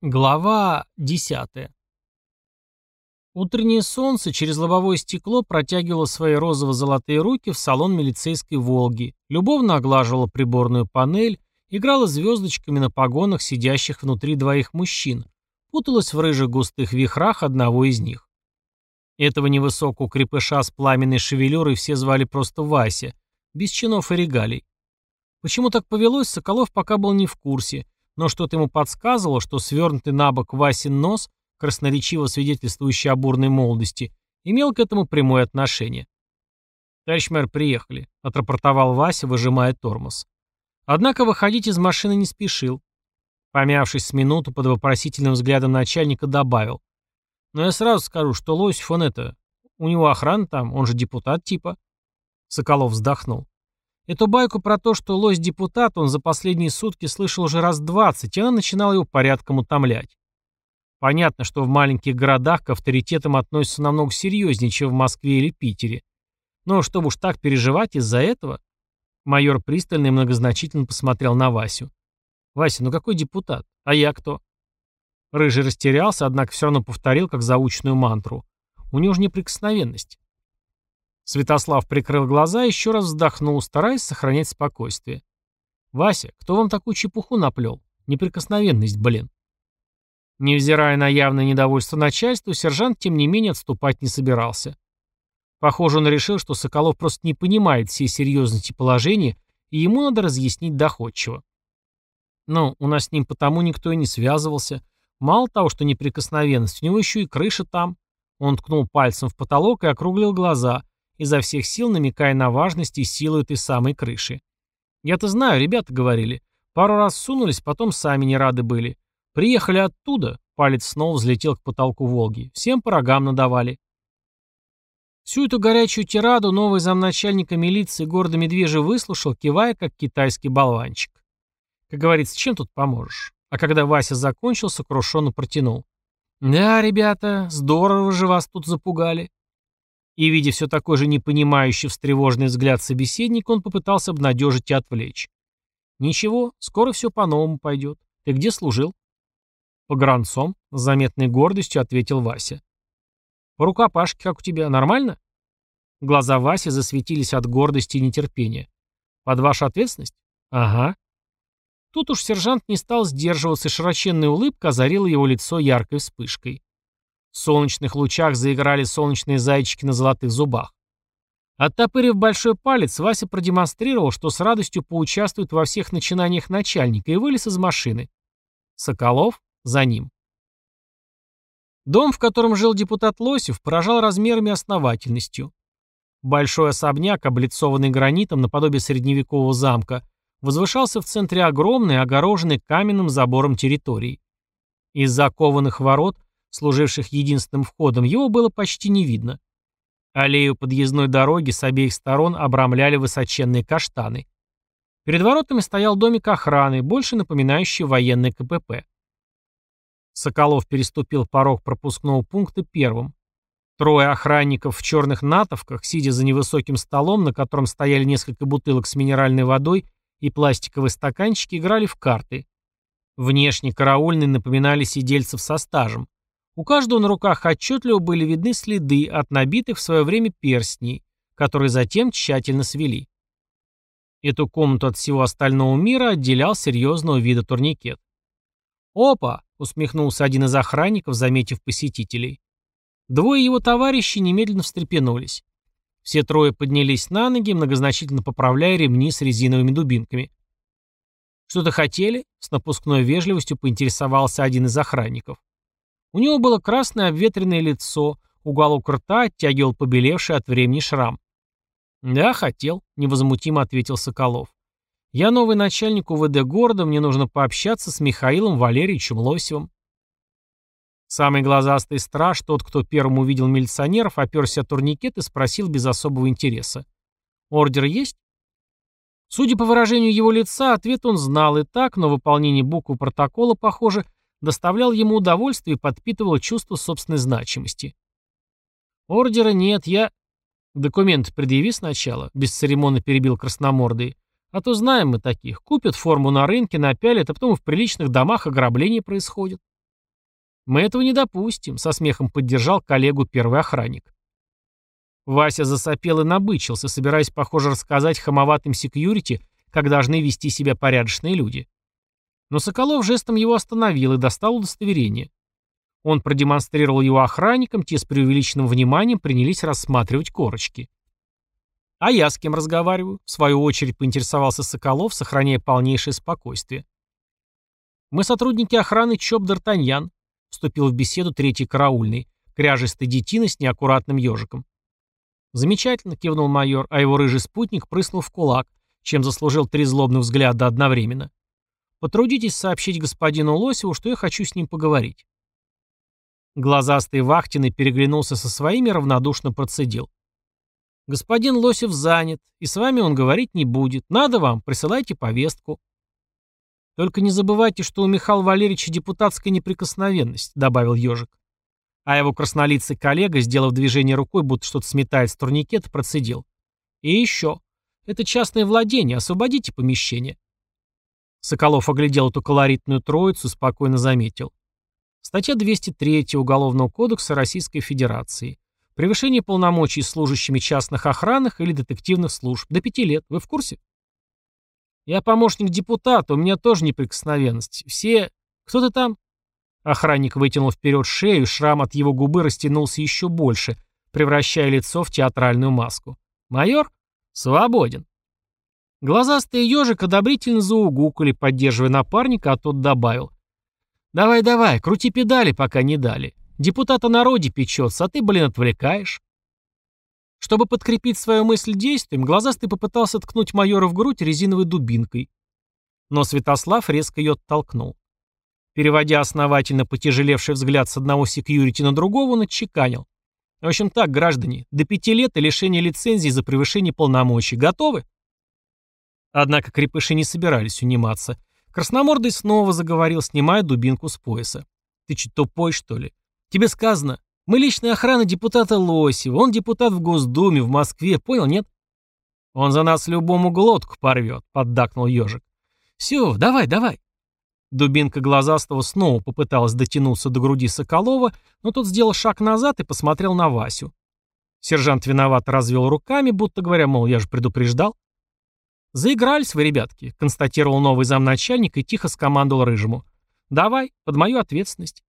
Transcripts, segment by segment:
Глава 10. Утреннее солнце через лобовое стекло протягивало свои розово-золотые руки в салон милицейской «Волги», любовно оглаживало приборную панель, играла звездочками на погонах сидящих внутри двоих мужчин, путалась в рыжих густых вихрах одного из них. Этого невысокого крепыша с пламенной шевелюрой все звали просто Вася, без чинов и регалий. Почему так повелось, Соколов пока был не в курсе – но что-то ему подсказывало, что свернутый на бок Васин нос, красноречиво свидетельствующий о бурной молодости, имел к этому прямое отношение. «Товарищ мэр, приехали», — отрапортовал Вася, выжимая тормоз. Однако выходить из машины не спешил. Помявшись с минуту под вопросительным взглядом начальника, добавил. «Но я сразу скажу, что Лосев, он это... У него охрана там, он же депутат типа». Соколов вздохнул. Эту байку про то, что лось депутат, он за последние сутки слышал уже раз двадцать, и она начинала его порядком утомлять. Понятно, что в маленьких городах к авторитетам относятся намного серьезнее, чем в Москве или Питере. Но чтобы уж так переживать из-за этого... Майор пристально и многозначительно посмотрел на Васю. «Вася, ну какой депутат? А я кто?» Рыжий растерялся, однако все равно повторил, как заученную мантру. У него же неприкосновенность. Святослав прикрыл глаза и еще раз вздохнул, стараясь сохранять спокойствие. «Вася, кто вам такую чепуху наплел? Неприкосновенность, блин». Невзирая на явное недовольство начальства, сержант, тем не менее, отступать не собирался. Похоже, он решил, что Соколов просто не понимает всей серьезности положения, и ему надо разъяснить доходчиво. Ну, у нас с ним потому никто и не связывался. Мало того, что неприкосновенность, у него еще и крыша там. Он ткнул пальцем в потолок и округлил глаза, изо всех сил намекая на важность и силу этой самой крыши. Я-то знаю, ребята говорили. Пару раз сунулись, потом сами не рады были. Приехали оттуда, палец снова взлетел к потолку Волги. Всем по рогам надавали. Всю эту горячую тираду новый замначальника милиции города Медвежий выслушал, кивая, как китайский болванчик. Как говорится, чем тут поможешь? А когда Вася закончил, сокрушенно протянул. «Да, ребята, здорово же вас тут запугали. И, видя все такой же непонимающий, встревоженный взгляд собеседника, он попытался обнадежить и отвлечь. «Ничего, скоро все по-новому пойдет. Ты где служил?» «Погранцом», — с заметной гордостью ответил Вася. «По рукопашке, как у тебя, нормально?» Глаза Васи засветились от гордости и нетерпения. «Под вашу ответственность?» «Ага». Тут уж сержант не стал сдерживаться, и широченная улыбка озарила его лицо яркой вспышкой. Солнечных лучах заиграли солнечные зайчики на золотых зубах. Оттопырив большой палец, Вася продемонстрировал, что с радостью поучаствует во всех начинаниях начальника и вылез из машины. Соколов за ним. Дом, в котором жил депутат Лосев, поражал размерами и основательностью. Большой особняк, облицованный гранитом наподобие средневекового замка, возвышался в центре огромной, огороженной каменным забором территории. Из закованных ворот служивших единственным входом, его было почти не видно. Аллею подъездной дороги с обеих сторон обрамляли высоченные каштаны. Перед воротами стоял домик охраны, больше напоминающий военный КПП. Соколов переступил порог пропускного пункта первым. Трое охранников в черных натовках, сидя за невысоким столом, на котором стояли несколько бутылок с минеральной водой и пластиковые стаканчики, играли в карты. Внешне караульные напоминали сидельцев со стажем. У каждого на руках отчетливо были видны следы от набитых в свое время перстней, которые затем тщательно свели. Эту комнату от всего остального мира отделял серьезного вида турникет. «Опа!» — усмехнулся один из охранников, заметив посетителей. Двое его товарищей немедленно встрепенулись. Все трое поднялись на ноги, многозначительно поправляя ремни с резиновыми дубинками. «Что-то хотели?» — с напускной вежливостью поинтересовался один из охранников. У него было красное обветренное лицо, уголок рта оттягивал побелевший от времени шрам. «Да, хотел», — невозмутимо ответил Соколов. «Я новый начальник УВД города, мне нужно пообщаться с Михаилом Валерьевичем Лосевым». Самый глазастый страж, тот, кто первым увидел милиционеров, оперся от турникет и спросил без особого интереса. «Ордер есть?» Судя по выражению его лица, ответ он знал и так, но выполнение буквы протокола, похоже, доставлял ему удовольствие и подпитывал чувство собственной значимости. «Ордера нет, я...» «Документ предъяви сначала», — бесцеремонно перебил красномордый. «А то знаем мы таких. Купят форму на рынке, напялят, а потом в приличных домах ограбление происходит». «Мы этого не допустим», — со смехом поддержал коллегу первый охранник. Вася засопел и набычился, собираясь, похоже, рассказать хамоватым секьюрити, как должны вести себя порядочные люди. Но Соколов жестом его остановил и достал удостоверение. Он продемонстрировал его охранникам, те с преувеличенным вниманием принялись рассматривать корочки. «А я с кем разговариваю?» — в свою очередь поинтересовался Соколов, сохраняя полнейшее спокойствие. «Мы сотрудники охраны ЧОП Д'Артаньян», — вступил в беседу третий караульный, кряжистый детина с неаккуратным ежиком. «Замечательно», — кивнул майор, а его рыжий спутник прыснул в кулак, чем заслужил три злобных взгляда одновременно. «Потрудитесь сообщить господину Лосеву, что я хочу с ним поговорить». Глазастый Вахтиный переглянулся со своими, равнодушно процедил. «Господин Лосев занят, и с вами он говорить не будет. Надо вам, присылайте повестку». «Только не забывайте, что у Михаила Валерьевича депутатская неприкосновенность», — добавил ежик. А его краснолицый коллега, сделав движение рукой, будто что-то сметает с турникета, процедил. «И еще. Это частное владение, освободите помещение». Соколов оглядел эту колоритную троицу, спокойно заметил. Статья 203 Уголовного кодекса Российской Федерации. Превышение полномочий служащими частных охранных или детективных служб. До пяти лет. Вы в курсе? Я помощник депутата, у меня тоже неприкосновенность. Все... Кто ты там? Охранник вытянул вперед шею, шрам от его губы растянулся еще больше, превращая лицо в театральную маску. «Майор? Свободен». Глазастые ежик одобрительно заугукали, поддерживая напарника, а тот добавил. «Давай-давай, крути педали, пока не дали. Депутат о народе печется, а ты, блин, отвлекаешь. Чтобы подкрепить свою мысль действием, глазастый попытался ткнуть майора в грудь резиновой дубинкой. Но Святослав резко ее оттолкнул. Переводя основательно потяжелевший взгляд с одного секьюрити на другого, он отчеканил. В общем так, граждане, до пяти лет и лишение лицензии за превышение полномочий. Готовы? Однако крепыши не собирались униматься. Красномордый снова заговорил, снимая дубинку с пояса. «Ты чуть тупой, что ли? Тебе сказано, мы личная охрана депутата Лосева, он депутат в Госдуме, в Москве, понял, нет? Он за нас любому глотку порвет, поддакнул ежик. Все, давай, давай. Дубинка глазастого снова попыталась дотянуться до груди Соколова, но тот сделал шаг назад и посмотрел на Васю. Сержант виновато развел руками, будто говоря, мол, я же предупреждал. «Заигрались вы, ребятки», — констатировал новый замначальник и тихо скомандовал Рыжему. «Давай, под мою ответственность».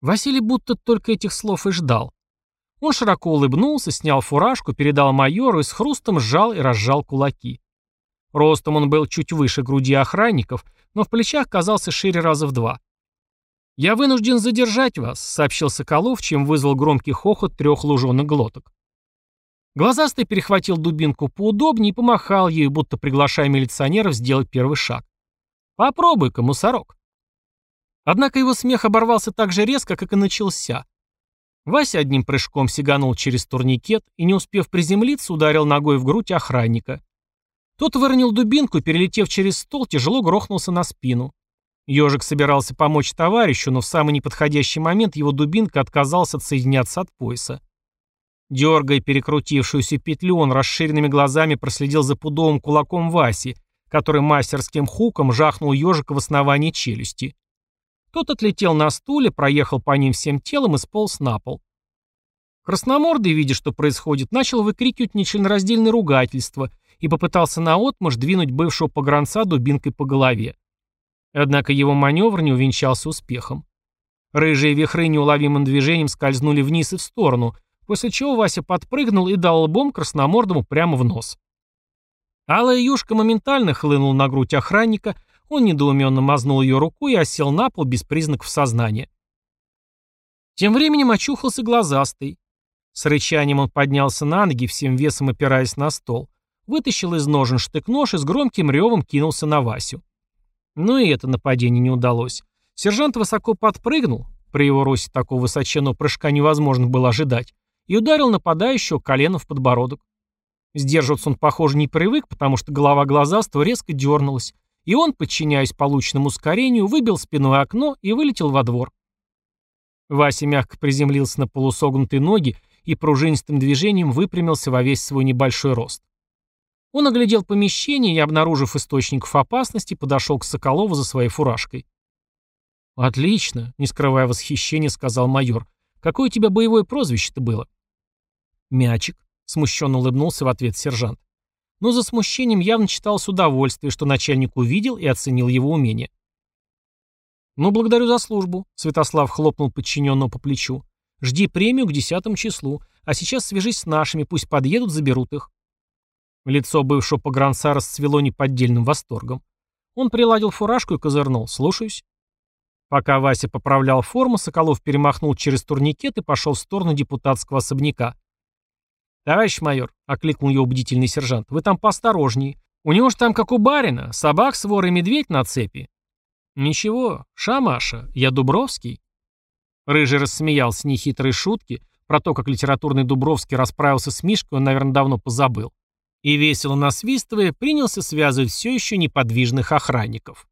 Василий будто только этих слов и ждал. Он широко улыбнулся, снял фуражку, передал майору и с хрустом сжал и разжал кулаки. Ростом он был чуть выше груди охранников, но в плечах казался шире раза в два. «Я вынужден задержать вас», — сообщил Соколов, чем вызвал громкий хохот трех луженых глоток. Глазастый перехватил дубинку поудобнее и помахал ею, будто приглашая милиционеров сделать первый шаг. «Попробуй-ка, мусорок». Однако его смех оборвался так же резко, как и начался. Вася одним прыжком сиганул через турникет и, не успев приземлиться, ударил ногой в грудь охранника. Тот выронил дубинку и, перелетев через стол, тяжело грохнулся на спину. Ежик собирался помочь товарищу, но в самый неподходящий момент его дубинка отказался отсоединяться от пояса. Дергая перекрутившуюся петлю, он расширенными глазами проследил за пудовым кулаком Васи, который мастерским хуком жахнул ежика в основании челюсти. Тот отлетел на стуле, проехал по ним всем телом и сполз на пол. Красномордый, видя, что происходит, начал выкрикивать нечленораздельное ругательство и попытался наотмашь двинуть бывшего погранца дубинкой по голове. Однако его маневр не увенчался успехом. Рыжие вихры неуловимым движением скользнули вниз и в сторону, после чего Вася подпрыгнул и дал лбом красномордому прямо в нос. Алая юшка моментально хлынула на грудь охранника, он недоуменно мазнул ее рукой и осел на пол без признаков сознания. Тем временем очухался глазастый. С рычанием он поднялся на ноги, всем весом опираясь на стол, вытащил из ножен штык-нож и с громким ревом кинулся на Васю. Но и это нападение не удалось. Сержант высоко подпрыгнул, при его росте такого высоченного прыжка невозможно было ожидать, и ударил нападающего коленом в подбородок. Сдерживаться он, похоже, не привык, потому что голова глазастого резко дернулась, и он, подчиняясь полученному ускорению, выбил спиной окно и вылетел во двор. Вася мягко приземлился на полусогнутые ноги и пружинистым движением выпрямился во весь свой небольшой рост. Он оглядел помещение и, обнаружив источников опасности, подошел к Соколову за своей фуражкой. «Отлично», — не скрывая восхищения, сказал майор. «Какое у тебя боевое прозвище-то было?» «Мячик», — смущенно улыбнулся в ответ сержант. Но за смущением явно читалось удовольствие, что начальник увидел и оценил его умение. «Ну, благодарю за службу», — Святослав хлопнул подчиненного по плечу. «Жди премию к десятому числу, а сейчас свяжись с нашими, пусть подъедут, заберут их». Лицо бывшего погранца расцвело неподдельным восторгом. Он приладил фуражку и козырнул. «Слушаюсь». Пока Вася поправлял форму, Соколов перемахнул через турникет и пошел в сторону депутатского особняка. «Товарищ майор», — окликнул его бдительный сержант, — «вы там поосторожней. У него ж там, как у барина, собак, свор и медведь на цепи». «Ничего, шамаша, я Дубровский». Рыжий рассмеялся нехитрой шутки, про то, как литературный Дубровский расправился с Мишкой, он, наверное, давно позабыл и, весело насвистывая, принялся связывать все еще неподвижных охранников.